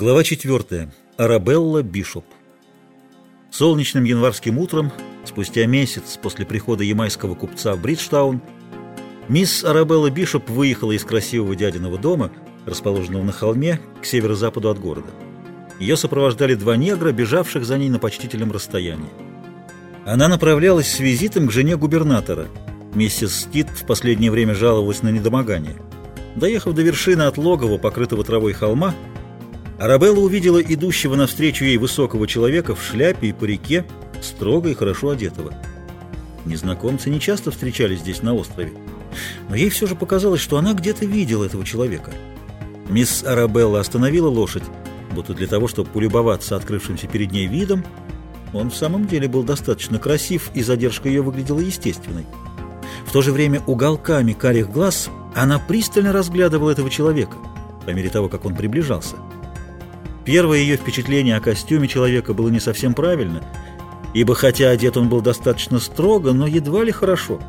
Глава 4. Арабелла Бишоп. Солнечным январским утром, спустя месяц после прихода ямайского купца в Бриджтаун, мисс Арабелла Бишоп выехала из красивого дядиного дома, расположенного на холме, к северо-западу от города. Ее сопровождали два негра, бежавших за ней на почтительном расстоянии. Она направлялась с визитом к жене губернатора. Миссис Стит в последнее время жаловалась на недомогание. Доехав до вершины от логова, покрытого травой холма, Арабелла увидела идущего навстречу ей высокого человека в шляпе и парике, строго и хорошо одетого. Незнакомцы не часто встречались здесь на острове, но ей все же показалось, что она где-то видела этого человека. Мисс Арабелла остановила лошадь, будто для того, чтобы полюбоваться открывшимся перед ней видом. Он в самом деле был достаточно красив, и задержка ее выглядела естественной. В то же время уголками карих глаз она пристально разглядывала этого человека, по мере того, как он приближался. Первое ее впечатление о костюме человека было не совсем правильно, ибо хотя одет он был достаточно строго, но едва ли хорошо.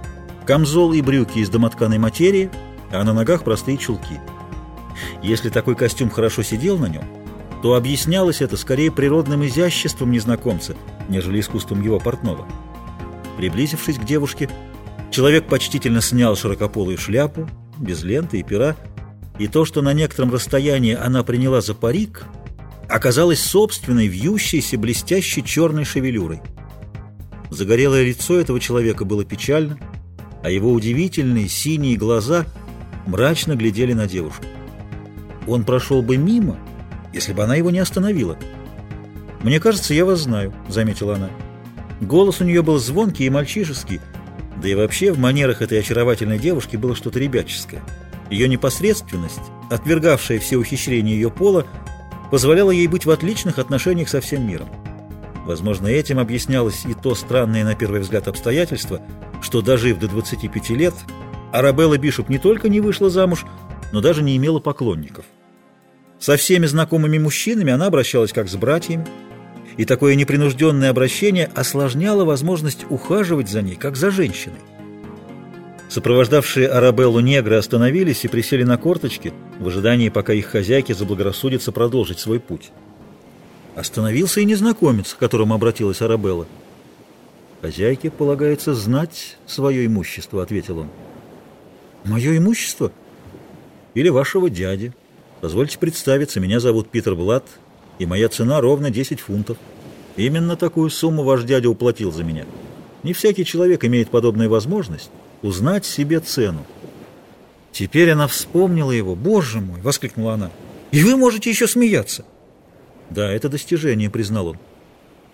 Камзол и брюки из домотканой материи, а на ногах простые чулки. Если такой костюм хорошо сидел на нем, то объяснялось это скорее природным изяществом незнакомца, нежели искусством его портного. Приблизившись к девушке, человек почтительно снял широкополую шляпу, без ленты и пера, и то, что на некотором расстоянии она приняла за парик – оказалась собственной, вьющейся, блестящей черной шевелюрой. Загорелое лицо этого человека было печально, а его удивительные синие глаза мрачно глядели на девушку. Он прошел бы мимо, если бы она его не остановила. «Мне кажется, я вас знаю», — заметила она. Голос у нее был звонкий и мальчишеский, да и вообще в манерах этой очаровательной девушки было что-то ребяческое. Ее непосредственность, отвергавшая все ухищрения ее пола, позволяло ей быть в отличных отношениях со всем миром. Возможно, этим объяснялось и то странное на первый взгляд обстоятельство, что, дожив до 25 лет, Арабелла Бишоп не только не вышла замуж, но даже не имела поклонников. Со всеми знакомыми мужчинами она обращалась как с братьями, и такое непринужденное обращение осложняло возможность ухаживать за ней, как за женщиной. Сопровождавшие Арабеллу негры остановились и присели на корточки в ожидании, пока их хозяйке заблагорассудится продолжить свой путь. Остановился и незнакомец, к которому обратилась Арабелла. «Хозяйке полагается знать свое имущество», — ответил он. «Мое имущество? Или вашего дяди? Позвольте представиться, меня зовут Питер Блад, и моя цена ровно 10 фунтов. Именно такую сумму ваш дядя уплатил за меня. Не всякий человек имеет подобную возможность» узнать себе цену. Теперь она вспомнила его. «Боже мой!» — воскликнула она. «И вы можете еще смеяться!» «Да, это достижение», — признал он.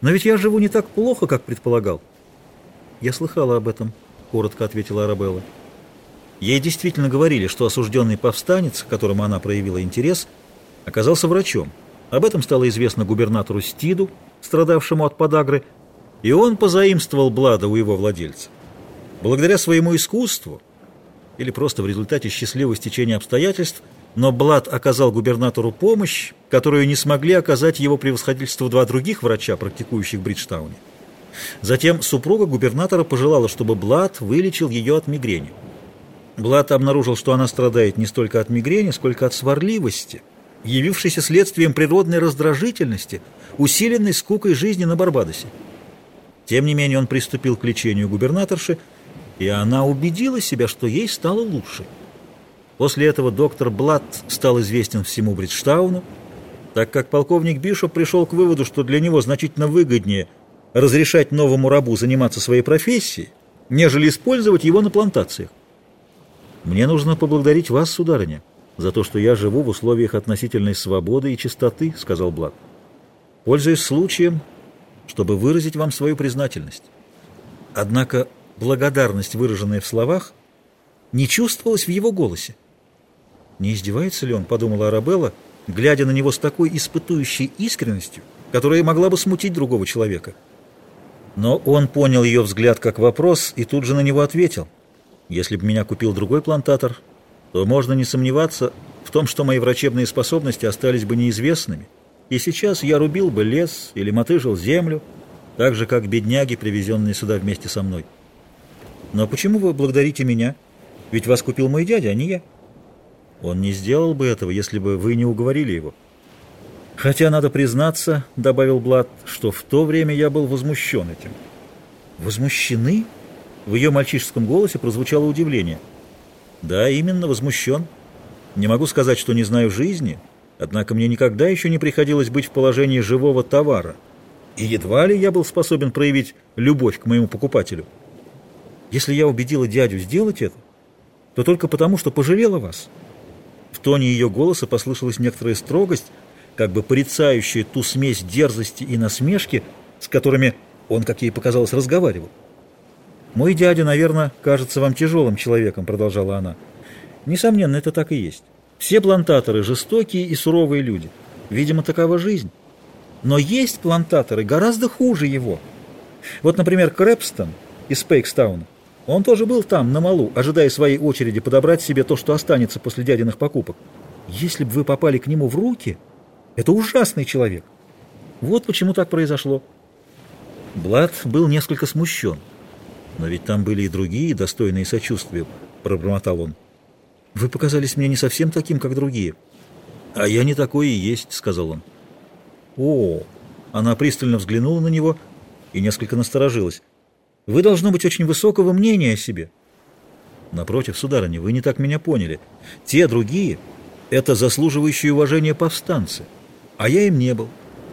«Но ведь я живу не так плохо, как предполагал». «Я слыхала об этом», — коротко ответила Арабелла. Ей действительно говорили, что осужденный повстанец, к которому она проявила интерес, оказался врачом. Об этом стало известно губернатору Стиду, страдавшему от подагры, и он позаимствовал Блада у его владельца. Благодаря своему искусству или просто в результате счастливого стечения обстоятельств, но Блад оказал губернатору помощь, которую не смогли оказать его превосходительству два других врача, практикующих в Бриджтауне. Затем супруга губернатора пожелала, чтобы Блад вылечил ее от мигрени. Блад обнаружил, что она страдает не столько от мигрени, сколько от сварливости, явившейся следствием природной раздражительности, усиленной скукой жизни на Барбадосе. Тем не менее он приступил к лечению губернаторши, и она убедила себя, что ей стало лучше. После этого доктор Блад стал известен всему Бриджтауну, так как полковник Бишоп пришел к выводу, что для него значительно выгоднее разрешать новому рабу заниматься своей профессией, нежели использовать его на плантациях. «Мне нужно поблагодарить вас, сударыня, за то, что я живу в условиях относительной свободы и чистоты», — сказал Блад. «Пользуясь случаем, чтобы выразить вам свою признательность. Однако благодарность, выраженная в словах, не чувствовалась в его голосе. «Не издевается ли он?» — подумала Арабелла, глядя на него с такой испытующей искренностью, которая могла бы смутить другого человека. Но он понял ее взгляд как вопрос и тут же на него ответил. «Если бы меня купил другой плантатор, то можно не сомневаться в том, что мои врачебные способности остались бы неизвестными, и сейчас я рубил бы лес или мотыжил землю, так же, как бедняги, привезенные сюда вместе со мной». Но почему вы благодарите меня? Ведь вас купил мой дядя, а не я. Он не сделал бы этого, если бы вы не уговорили его. Хотя, надо признаться, — добавил Блад, — что в то время я был возмущен этим. Возмущены? В ее мальчишеском голосе прозвучало удивление. Да, именно, возмущен. Не могу сказать, что не знаю жизни, однако мне никогда еще не приходилось быть в положении живого товара. И едва ли я был способен проявить любовь к моему покупателю. Если я убедила дядю сделать это, то только потому, что пожалела вас. В тоне ее голоса послышалась некоторая строгость, как бы порицающая ту смесь дерзости и насмешки, с которыми он, как ей показалось, разговаривал. «Мой дядя, наверное, кажется вам тяжелым человеком», — продолжала она. «Несомненно, это так и есть. Все плантаторы — жестокие и суровые люди. Видимо, такова жизнь. Но есть плантаторы гораздо хуже его. Вот, например, Крэпстон из Пейкстауна. Он тоже был там, на малу, ожидая своей очереди подобрать себе то, что останется после дядиных покупок. Если бы вы попали к нему в руки, это ужасный человек. Вот почему так произошло. Блад был несколько смущен. Но ведь там были и другие, достойные сочувствия, пробормотал он. Вы показались мне не совсем таким, как другие. А я не такой и есть, сказал он. О, она пристально взглянула на него и несколько насторожилась. Вы, должно быть, очень высокого мнения о себе. Напротив, сударыня, вы не так меня поняли. Те другие — это заслуживающие уважения повстанцы, а я им не был.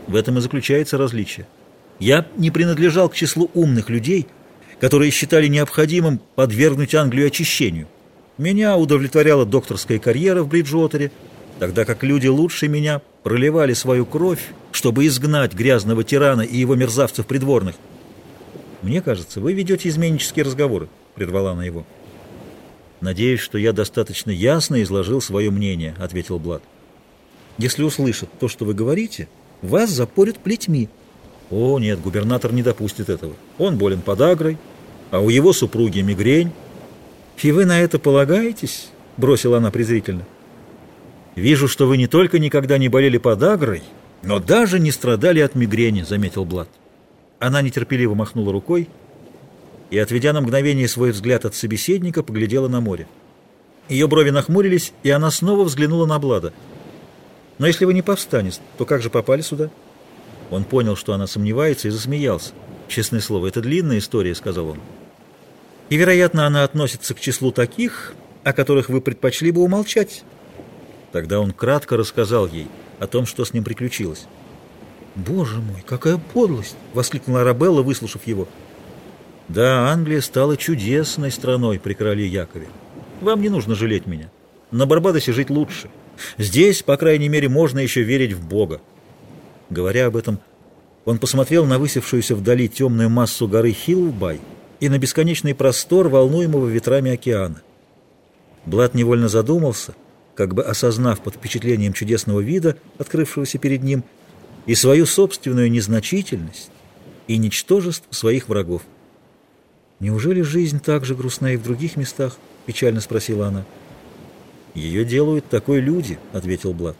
В этом и заключается различие. Я не принадлежал к числу умных людей, которые считали необходимым подвергнуть Англию очищению. Меня удовлетворяла докторская карьера в Бриджуотере, тогда как люди лучше меня проливали свою кровь, чтобы изгнать грязного тирана и его мерзавцев придворных. «Мне кажется, вы ведете изменнические разговоры», — прервала она его. «Надеюсь, что я достаточно ясно изложил свое мнение», — ответил Блад. «Если услышат то, что вы говорите, вас запорят плетьми». «О, нет, губернатор не допустит этого. Он болен подагрой, а у его супруги мигрень». «И вы на это полагаетесь?» — бросила она презрительно. «Вижу, что вы не только никогда не болели подагрой, но даже не страдали от мигрени», — заметил Блад. Она нетерпеливо махнула рукой и, отведя на мгновение свой взгляд от собеседника, поглядела на море. Ее брови нахмурились, и она снова взглянула на Блада. «Но если вы не повстанец, то как же попали сюда?» Он понял, что она сомневается, и засмеялся. «Честное слово, это длинная история», — сказал он. «И, вероятно, она относится к числу таких, о которых вы предпочли бы умолчать». Тогда он кратко рассказал ей о том, что с ним приключилось. «Боже мой, какая подлость!» — воскликнула Арабелла, выслушав его. «Да, Англия стала чудесной страной при короле Якове. Вам не нужно жалеть меня. На Барбадосе жить лучше. Здесь, по крайней мере, можно еще верить в Бога». Говоря об этом, он посмотрел на высевшуюся вдали темную массу горы Хиллбай и на бесконечный простор, волнуемого ветрами океана. Блад невольно задумался, как бы осознав под впечатлением чудесного вида, открывшегося перед ним, и свою собственную незначительность и ничтожество своих врагов. «Неужели жизнь так же грустна и в других местах?» — печально спросила она. «Ее делают такой люди», — ответил Блад.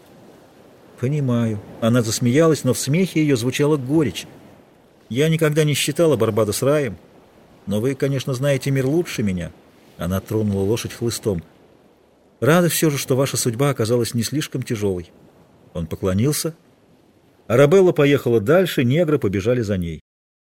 «Понимаю». Она засмеялась, но в смехе ее звучала горечь. «Я никогда не считала Барбадос раем, но вы, конечно, знаете мир лучше меня». Она тронула лошадь хлыстом. «Рада все же, что ваша судьба оказалась не слишком тяжелой». Он поклонился Арабелла поехала дальше, негры побежали за ней.